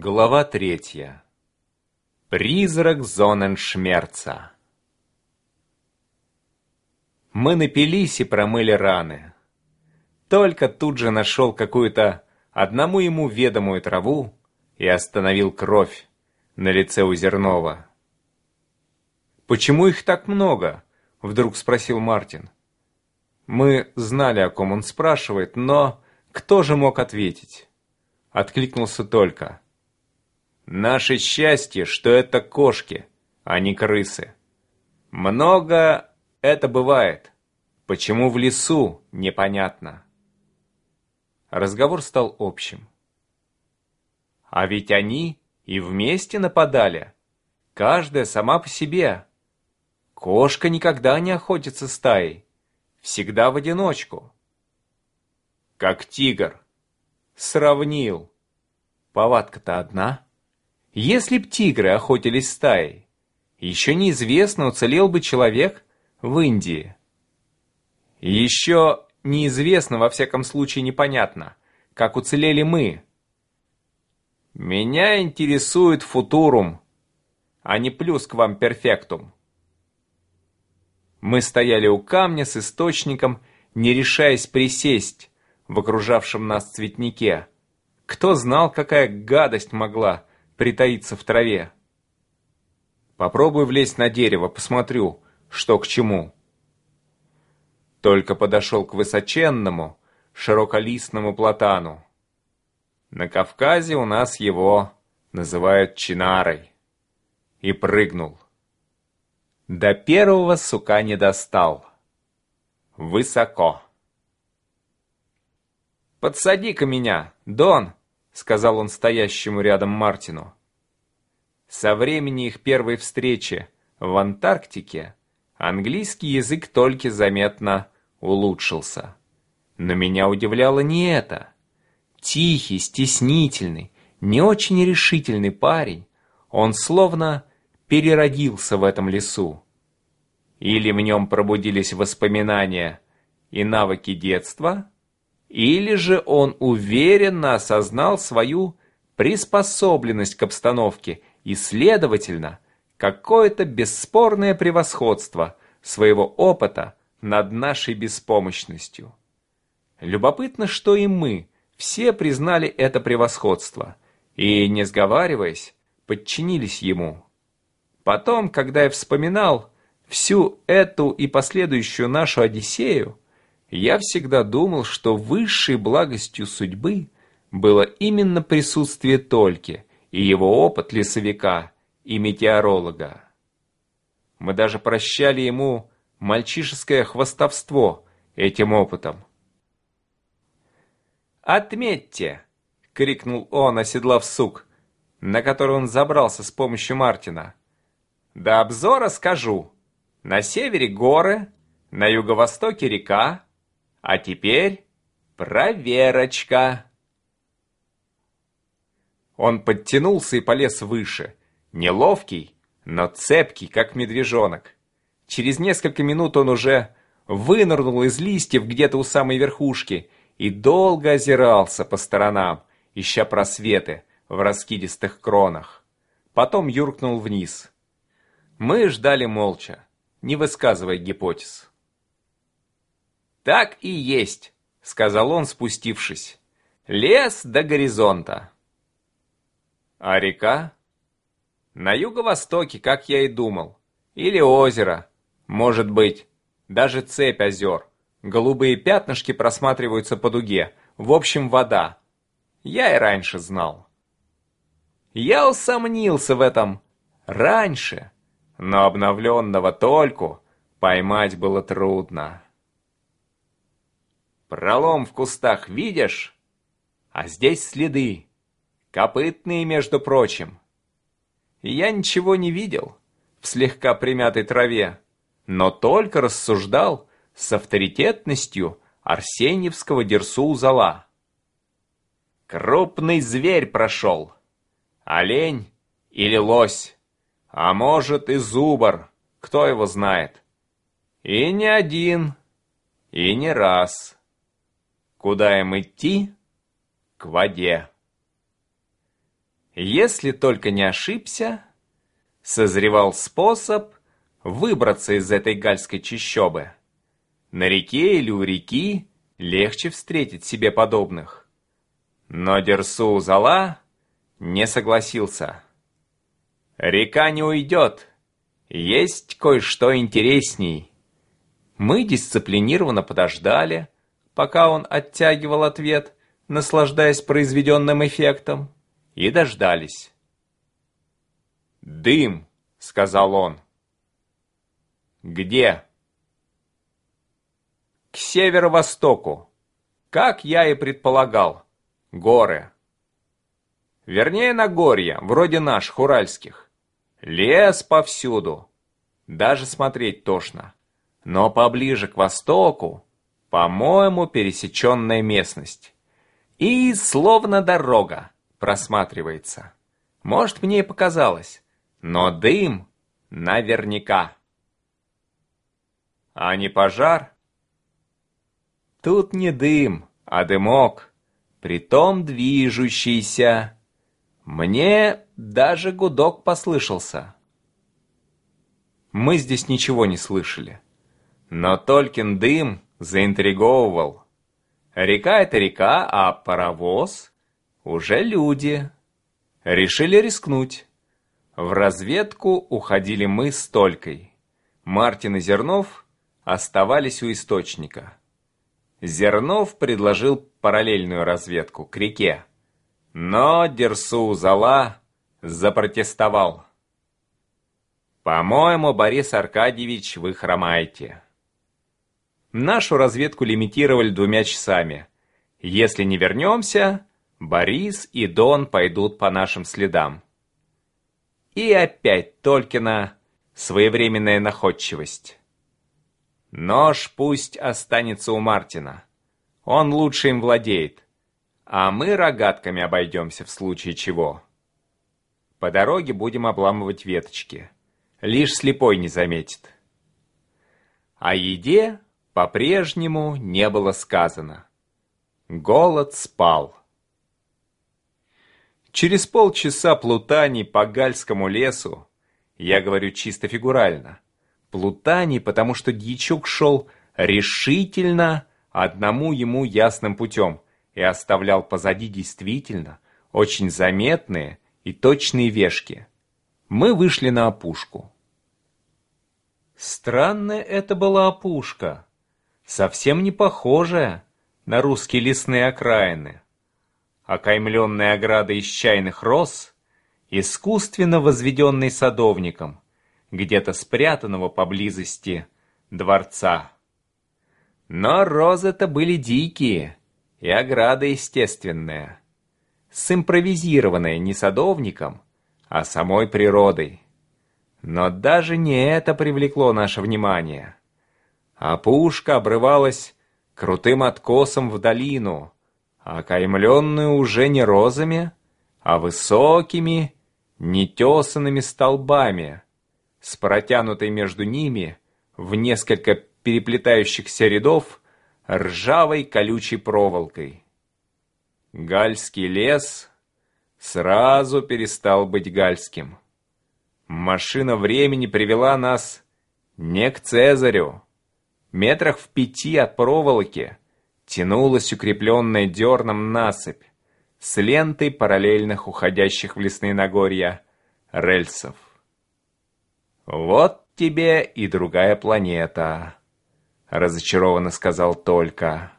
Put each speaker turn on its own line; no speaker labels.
Глава третья. Призрак Зоненшмерца. Мы напились и промыли раны. Только тут же нашел какую-то одному ему ведомую траву и остановил кровь на лице у Зернова. «Почему их так много?» — вдруг спросил Мартин. Мы знали, о ком он спрашивает, но кто же мог ответить? Откликнулся только. Наше счастье, что это кошки, а не крысы. Много это бывает. Почему в лесу, непонятно. Разговор стал общим. А ведь они и вместе нападали. Каждая сама по себе. Кошка никогда не охотится стаей. Всегда в одиночку. Как тигр. Сравнил. Повадка-то одна. Если б тигры охотились стаей, еще неизвестно, уцелел бы человек в Индии. Еще неизвестно, во всяком случае непонятно, как уцелели мы. Меня интересует футурум, а не плюс к вам перфектум. Мы стояли у камня с источником, не решаясь присесть в окружавшем нас цветнике. Кто знал, какая гадость могла притаиться в траве. Попробую влезть на дерево, посмотрю, что к чему. Только подошел к высоченному, широколистному платану. На Кавказе у нас его называют чинарой. И прыгнул. До первого сука не достал. Высоко. «Подсади-ка меня, Дон!» Сказал он стоящему рядом Мартину. Со времени их первой встречи в Антарктике английский язык только заметно улучшился. Но меня удивляло не это. Тихий, стеснительный, не очень решительный парень, он словно переродился в этом лесу. Или в нем пробудились воспоминания и навыки детства, или же он уверенно осознал свою приспособленность к обстановке и, следовательно, какое-то бесспорное превосходство своего опыта над нашей беспомощностью. Любопытно, что и мы все признали это превосходство и, не сговариваясь, подчинились ему. Потом, когда я вспоминал всю эту и последующую нашу Одиссею, я всегда думал, что высшей благостью судьбы было именно присутствие Тольки и его опыт лесовика и метеоролога. Мы даже прощали ему мальчишеское хвостовство этим опытом. «Отметьте!» — крикнул он, оседлав сук, на который он забрался с помощью Мартина. «До обзора скажу. На севере горы, на юго-востоке река, а теперь проверочка. Он подтянулся и полез выше. Неловкий, но цепкий, как медвежонок. Через несколько минут он уже вынырнул из листьев где-то у самой верхушки и долго озирался по сторонам, ища просветы в раскидистых кронах. Потом юркнул вниз. Мы ждали молча, не высказывая гипотез. «Так и есть», — сказал он, спустившись. «Лес до горизонта». «А река?» «На юго-востоке, как я и думал. Или озеро. Может быть. Даже цепь озер. Голубые пятнышки просматриваются по дуге. В общем, вода. Я и раньше знал». Я усомнился в этом раньше, но обновленного только поймать было трудно. Пролом в кустах видишь? А здесь следы. Копытные, между прочим. я ничего не видел в слегка примятой траве, но только рассуждал с авторитетностью Арсеньевского дерсу-узала. Крупный зверь прошел. Олень или лось, а может и зубр, кто его знает. И не один, и не раз. Куда им идти? К воде. Если только не ошибся, созревал способ выбраться из этой гальской чащобы. На реке или у реки легче встретить себе подобных. Но Дерсу Зала не согласился. Река не уйдет. Есть кое-что интересней. Мы дисциплинированно подождали, пока он оттягивал ответ, наслаждаясь произведенным эффектом, и дождались. «Дым», — сказал он. «Где?» «К северо-востоку. Как я и предполагал. Горы. Вернее, Нагорья, вроде наших, уральских. Лес повсюду. Даже смотреть тошно. Но поближе к востоку, по-моему, пересеченная местность. И словно дорога просматривается. Может, мне и показалось. Но дым наверняка. А не пожар? Тут не дым, а дымок, притом движущийся. Мне даже гудок послышался. Мы здесь ничего не слышали. Но Толькин дым заинтриговывал. Река — это река, а паровоз — уже люди. Решили рискнуть. В разведку уходили мы с Толькой. Мартин и Зернов оставались у источника. Зернов предложил параллельную разведку к реке. Но Дерсу Зала запротестовал. «По-моему, Борис Аркадьевич, вы хромаете». Нашу разведку лимитировали двумя часами. Если не вернемся, Борис и Дон пойдут по нашим следам. И опять Толькина своевременная находчивость. Нож пусть останется у Мартина. Он лучше им владеет. А мы рогатками обойдемся в случае чего. По дороге будем обламывать веточки. Лишь слепой не заметит. О еде по-прежнему не было сказано. Голод спал. Через полчаса плутаний по Гальскому лесу, я говорю чисто фигурально, плутаний, потому что дьячок шел решительно одному ему ясным путем и оставлял позади действительно очень заметные и точные вешки. Мы вышли на опушку. Странная это была опушка, совсем не похожая на русские лесные окраины окаймленной оградой из чайных роз, искусственно возведенной садовником, где-то спрятанного поблизости дворца. Но розы-то были дикие, и ограда естественная, симпровизированная не садовником, а самой природой. Но даже не это привлекло наше внимание. Опушка обрывалась крутым откосом в долину, окаймленную уже не розами, а высокими, нетесанными столбами, с протянутой между ними в несколько переплетающихся рядов ржавой колючей проволокой. Гальский лес сразу перестал быть гальским. Машина времени привела нас не к Цезарю. Метрах в пяти от проволоки тянулась укрепленная дерном насыпь с лентой параллельных уходящих в лесные Нагорья рельсов. «Вот тебе и другая планета», — разочарованно сказал Только.